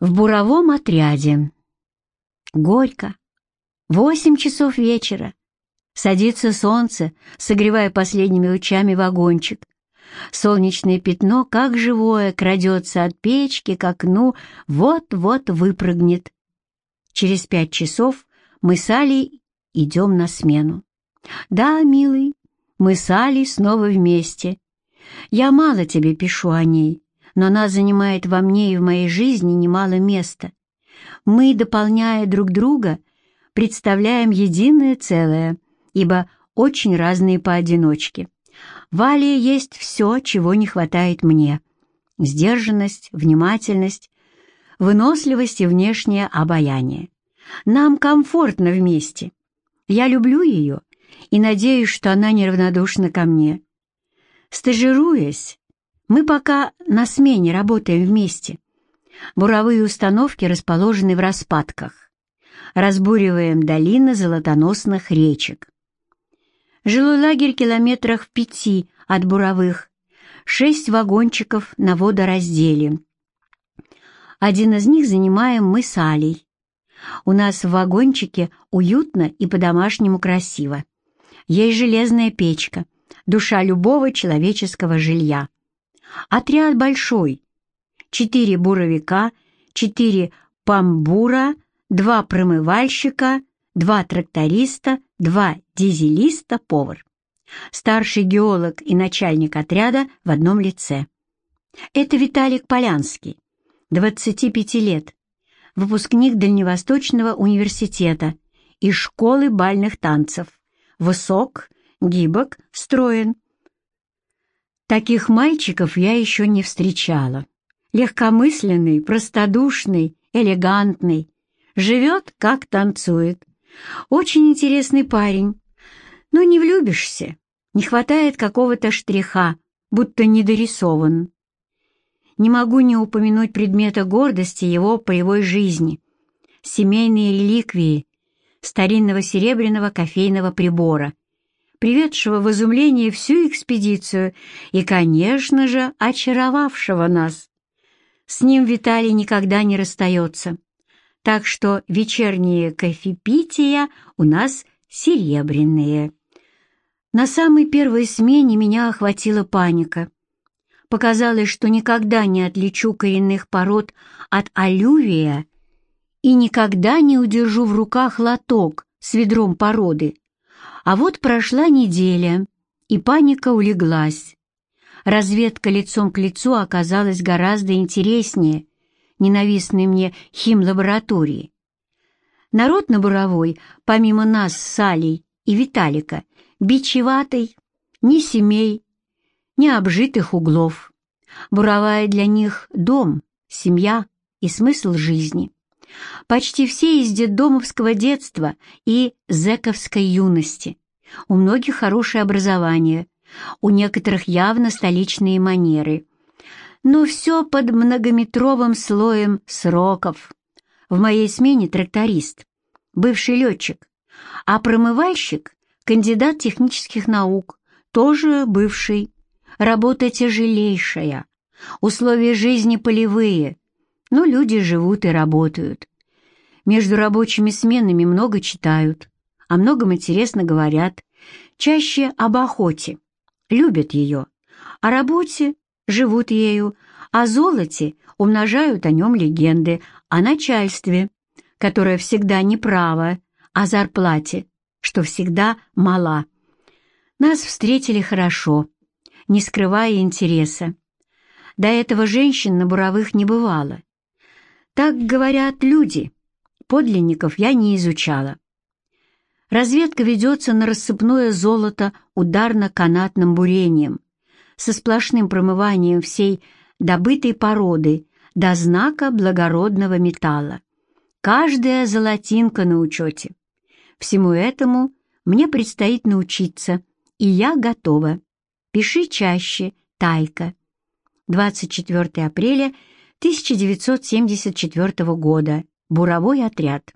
В буровом отряде. Горько. Восемь часов вечера. Садится солнце, согревая последними лучами вагончик. Солнечное пятно, как живое, крадется от печки к окну, вот-вот выпрыгнет. Через пять часов мы с Алей идем на смену. Да, милый, мы с Алей снова вместе. Я мало тебе пишу о ней, но она занимает во мне и в моей жизни немало места. Мы, дополняя друг друга, представляем единое целое, ибо очень разные поодиночке. В Алле есть все, чего не хватает мне. Сдержанность, внимательность, выносливость и внешнее обаяние. Нам комфортно вместе. Я люблю ее и надеюсь, что она неравнодушна ко мне. Стажируясь, мы пока на смене работаем вместе. Буровые установки расположены в распадках. Разбуриваем долины золотоносных речек. Жилой лагерь километрах в пяти от буровых. Шесть вагончиков на водоразделе. Один из них занимаем мы с Алей. У нас в вагончике уютно и по-домашнему красиво. Есть железная печка, душа любого человеческого жилья. Отряд большой. Четыре буровика, четыре памбура, два промывальщика, два тракториста, два дизелиста, повар. Старший геолог и начальник отряда в одном лице. Это Виталик Полянский, 25 лет, выпускник Дальневосточного университета и школы бальных танцев. Высок, гибок, строен, Таких мальчиков я еще не встречала. Легкомысленный, простодушный, элегантный. Живет, как танцует. Очень интересный парень. Но не влюбишься. Не хватает какого-то штриха, будто недорисован. Не могу не упомянуть предмета гордости его полевой жизни. Семейные реликвии старинного серебряного кофейного прибора — приведшего в изумление всю экспедицию и, конечно же, очаровавшего нас. С ним Виталий никогда не расстается, так что вечерние кофепития у нас серебряные. На самой первой смене меня охватила паника. Показалось, что никогда не отличу коренных пород от алювия и никогда не удержу в руках лоток с ведром породы. А вот прошла неделя, и паника улеглась. Разведка лицом к лицу оказалась гораздо интереснее ненавистной мне химлаборатории. Народ на Буровой, помимо нас с Алей и Виталика, бичеватый, ни семей, ни обжитых углов. Буровая для них дом, семья и смысл жизни. Почти все из детдомовского детства и зэковской юности. У многих хорошее образование, у некоторых явно столичные манеры. Но все под многометровым слоем сроков. В моей смене тракторист, бывший летчик, а промывальщик — кандидат технических наук, тоже бывший. Работа тяжелейшая, условия жизни полевые, но люди живут и работают. Между рабочими сменами много читают, о многом интересно говорят, чаще об охоте, любят ее, о работе живут ею, о золоте умножают о нем легенды, о начальстве, которое всегда неправо, о зарплате, что всегда мала. Нас встретили хорошо, не скрывая интереса. До этого женщин на буровых не бывало. Так говорят люди. Подлинников я не изучала. Разведка ведется на рассыпное золото ударно-канатным бурением, со сплошным промыванием всей добытой породы до знака благородного металла. Каждая золотинка на учете. Всему этому мне предстоит научиться, и я готова. Пиши чаще, Тайка. 24 апреля 1974 года. Буровой отряд.